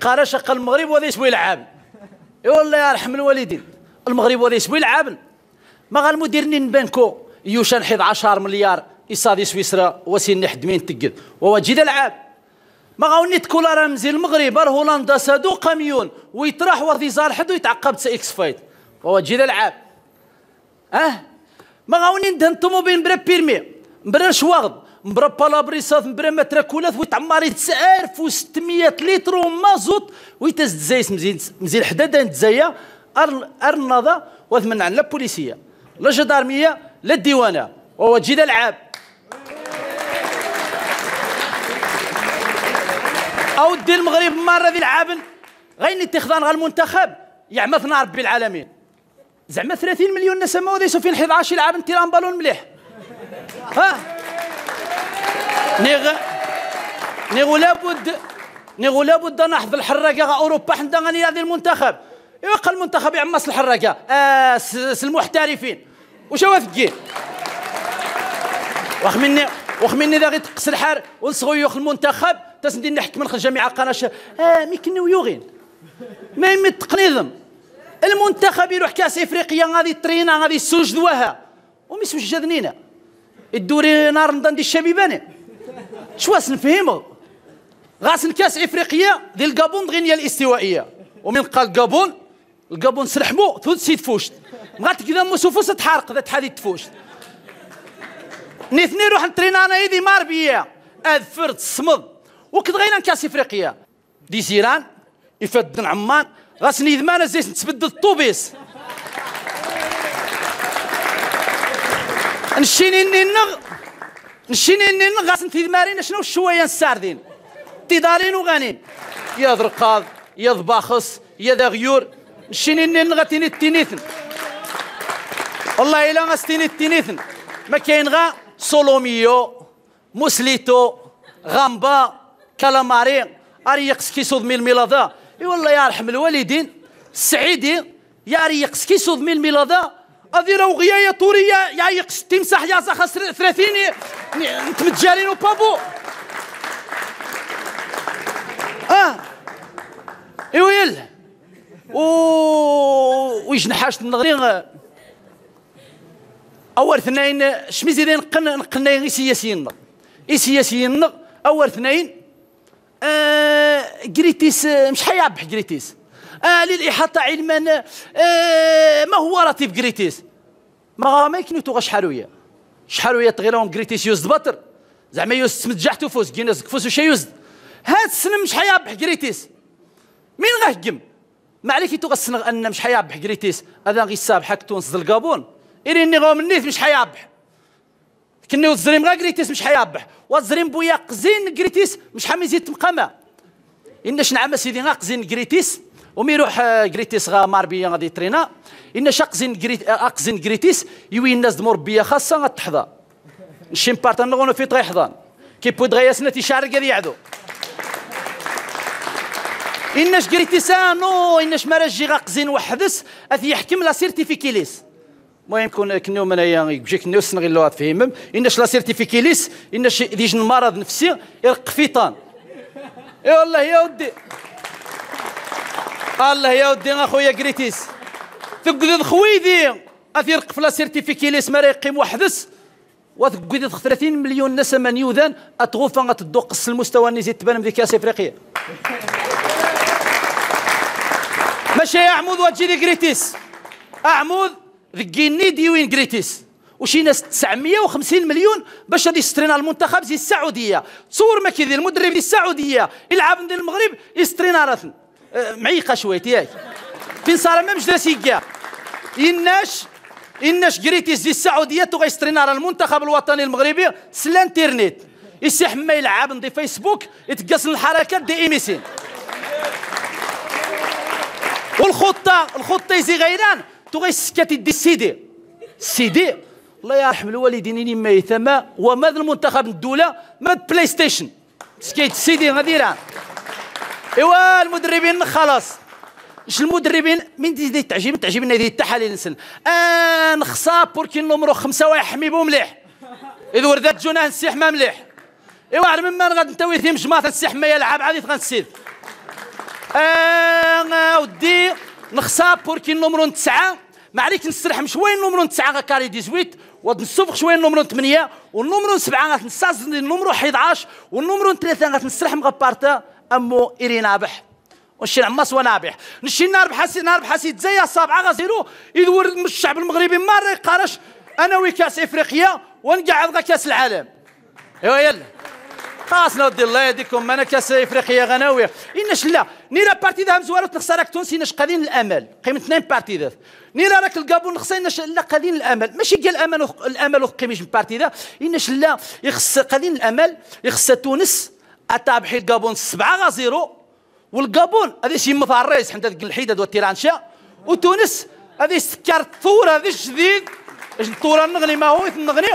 يقال شق المغرب وهذا يسوي لعاب ايوا الله يرحم الوالدين المغرب وهذا يسوي لعاب ما غا المدير نين بانكو يوشان حيض 10 مليار إصادي سويسرا وسين حدمين تقد وهو جيد العاب ما غاوني تكون رمزي المغرب هولندا سادو قميون ويطرح وردي زار حد ويتعقب إكس فايت. وهو جيد العاب أه؟ ما غاوني ندهن طوموبيل برا بيرمي برا شواغد مبرا بالابريصات مبرا متراكولات ويتعمر 9600 لتر مازوت ويتز زيس مزيان مزيان حدادا نتزايا ارنضا وثمن عن لا بوليسية لا جدارمية لا الديوانه وهو جيد العاب. أو دي المغرب مرة ذي العابن غير اتخذان غير المنتخب. يعمثنا ربي العالمين. زعما 30 مليون نسمة وذي سوفين 11 لعاب تيران بالون مليح. ها؟ نيغ نيغو لابد نيغو لابد نحض الحراقة أوروبا حنا غني هذه المنتخب. يبقى المنتخب يعمس الحراقة. آه المحترفين. وش هو ثقين واخ مني واخ مني ذا غير تقص الحار ونصغيوخ المنتخب تسندي نحكم من جميع قناش آه ميكن ويوغين. ما يمد تقنيضم المنتخب يروح كأس إفريقيا غادي ترينا غادي سوج دواها ومي سوج جادنينا الدوري نار ندي الشبيباني. شواس نفهمه غاسن كاس افريقيا دي الكابون غينيا الاستوائية. ومن قال الكابون الكابون سرحمو ثوت سيد فوشت. مغات كذا موسوفوس تحارق ذات حديد تفوشت نيثني روح نترينا أنا إيدي ماربيه اذفرت الصمد وكذا غينا كاس افريقيا دي سيران يفدن عمان. غاسني ذمان زيت نتبدل الطوبيس. نشيني ننغ. نشيني غاسن في ذمارين شنو شوية الساردين تيدارين وغانين. يا ذرقاض يا ذباخص يا ذا غيور نشيني ننغ تيني التينيثن والله إلا غاستيني التينيثن ما كاين غا سولوميو موسليتو غامبا كالاماري اريقس كيسود ميل ميلادا. إي والله يرحم الوالدين السعيدي يا ريقس كيسود ميل ميلادا. هذه روغيا يا طورية يا يقس تمسح يا زخ 30 انت متجارين وبابو آه. ايويل و ويجنحاش النغرين أول اثنين شميزي دين نقلنا نقلنا سياسيين اي سياسيين أول اثنين آه جريتيس مش حيعبح جريتيس. آه للإحاطة علما آه ما هو راتب جريتيس؟ ما ما يمكن تو شحالوية شحالوية تغيرون جريتيس يوزد بطر؟ زعما يوزد متجحتو فوز كيناس كفوس وشي يوزد؟ هاد السنة مش حيعبح جريتيس؟ مين غهجم ما عليك تو غسنغ ان مش حيعبح جريتيس؟ هذا غي سابحك تونس الكابون إني غوم النيث مش حيعبح كني وزريم غا جريتيس مش حيعبح وزريم بويا قزين جريتيس مش حامي زيت مقامة إنش نعم سيدي غا قزين جريتيس؟ ومي يروح جريتيس غا ماربيا غادي ترينا إن شقزين جريت أقزين جريتيس يوي الناس دمور بيا خاصة غتحظى نشيم بارتان نغونو في طريح ضان كي بود غياسنا تيشارك غادي يعدو. إنش نو إنش غا قزين وحدس؟ أثي يحكم لا سيرتيفيكيليس. المهم كون كنيو من هي يجي كنيو سنغي اللغات فهمم إنش لا سيرتيفيكيليس؟ إنش ديج المرض نفسي يرق فيطان إي والله يا ودي. الله يا ودي أخويا كريتيس تقدر خويدي. اثير لا سيرتيفيكيليس ما يقيم وحدس. وتقدر 30 مليون نسمة نيوذان اتغوفا غتدوق المستوى اللي زيد تبان في كاس إفريقيا. ماشي يا عمود وتجي كريتيس عمود ذكيني ديوين جريتيس وشي ناس 950 مليون باش غادي يسترينا المنتخب زي السعودية. تصور ما كيدير المدرب ديال السعودية. يلعب ندير المغرب يسترينا راسن أه معيقة شوية ياك فين صار ما مجلسي كاع إناش إناش جريتيس ديال السعودية تو غيسترينا المنتخب الوطني المغربي؟ سلا انترنت يسيح ما يلعب ندي فيسبوك يتقاس الحركات دي ايميسين والخطه الخطة يزي غيران. تغي سكاتي دي سيدي. سيدي. الله يرحم الوالدين ما يثما وماذا المنتخب الدولة؟ ما بلاي ستيشن سكيت سيدي غادي إيوا المدربين خلاص. اش المدربين؟ من دي تعجب تعجبنا هذه التحاليل نسن آه نخصا بوركي نمرو خمسة ويحمي بو مليح. إذا وردات جونا نسيح ما مليح. إيوا عرف من غادي نتوي ثيم جماعة نسيح ما يلعب عادي غنسيد آه ودي نخسا بوركي النمرو تسعة. ما عليك نسترحم شوية النمرو تسعة كاري 18 ونصفق شوية النمرو 8 والنمرو 7 غتنساز النمرو 11 والنمرو 3 غتنسترحم غبارتا أمو ايري نابح. وشي عماس ونابح. نشي نربح حسي نربح حسي زي السابعة غزيرو يدور الشعب المغربي ما قارش. أنا وي كاس إفريقيا ونقعد كاس العالم. إيوا يلا. خلاص نودي الله يهديكم. أنا كاس إفريقيا غناويه اناش لا نيرا بارتي ذا مزوارو تخسر راك تونسي ناش قادين الأمل. قيمة اثنين بارتي ذا نيرا راك الكابون نخسر ناش لا قادين الأمل. ماشي قال الأمل الأمل وقيمه بارتي ذا اناش لا يخص قادين الأمل. يخص تونس. اتابحي الكابون 7 0 والكابون هذه شي مثار الرئيس حنا الحيدة والتيرانشا وتونس هذه سكر الثورة هذه شديد الثورة؟ نغني ما هو نغني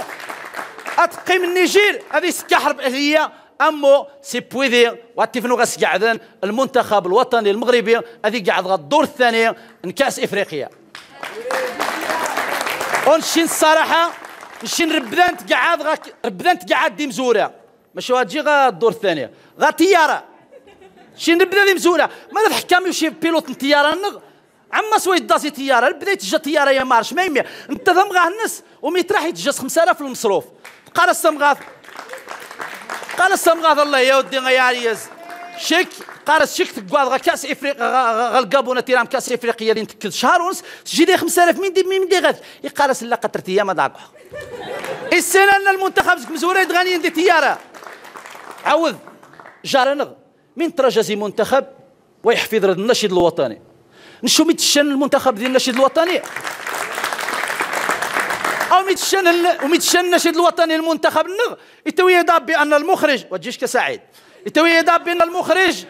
أتقي من النيجير هذه سكا حرب أهلية. أمو سي بويدي واتفنو غاس قاعدين المنتخب الوطني المغربي هذه قاعد الدور الثاني من كاس افريقيا ونشين الصراحة نشين ربدانت قاعد غا ربدانت قاعد دي مزوره ماشي غاتجي غا الدور الثاني غا طيارة. شي نبدا دي مزوره ماذا الحكام يمشي بيلوت الطياره نغ عما سوي دازي طيارة؟ بديت تجا طيارة يا مارش. ما يمي. انت ذم غا الناس وميتراح يتجاز 5000 المصروف. قال السمغاث قال السمغاث الله يا ودي يا عريز شك قال شك تقعد غا كاس افريقيا غا الكابونه تيرام كاس افريقيا اللي نتكل شهر ونص. تجي لي 5000 من دي من دي غاد قال سلا قطرت أيام داك السنة أن المنتخب مزوره يدغاني ندي تياره عوض جارنغ من ترجزي منتخب ويحفظ النشيد الوطني. نشو ميتشن المنتخب ديال النشيد الوطني. أو ميتشن وميتشن النشيد الوطني المنتخب النغ. يتوي يداب بأن المخرج وتجيش كسعيد يتوي يداب بأن المخرج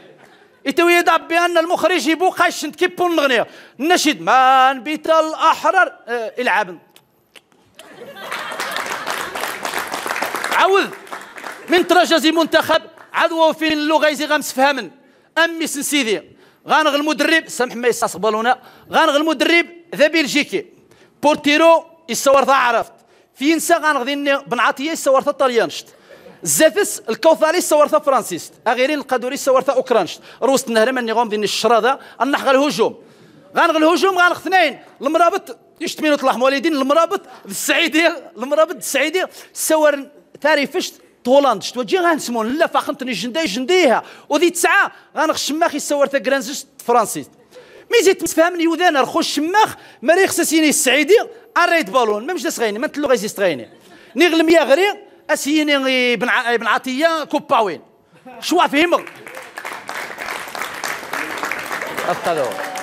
يتوي يداب بأن المخرج يبو قاش كيبون الغنية النشيد ما نبيت الأحرار. آه العاب عوض. من ترجزي منتخب عدو اللغة يزي غمس فهمن. أمي سيدي غانغ المدرب سامح ما يستقبلونا غانغ المدرب ذا بلجيكي. بورتيرو يصور ذا عرفت فينسا غانغ بن عطية يصور ذا طليانشت زافس الكوثري ذا فرانسيست. أغيرين القدوري يصور ذا اوكرانشت روس النهر من نغوم دين الشرادة النحغ الهجوم. غانغ الهجوم غانغ اثنين. المرابط يشتمينو طلع مواليدين المرابط السعيديه المرابط السعيديه صور ثاري فشت. طولاند توجي غنسمون لا فاخنتني جندي جنديها. وذي تسعة غنخ الشماخ يصور تا فرانسيس. مي زيت تفهمني وذانا رخو الشماخ ماري خصاسيني السعيدي اريد بالون ما مش غيني ما تلو غيزيست غيني نغلم يا غري أسيني بن بن عطيه كوباوين شوا فهمك هذا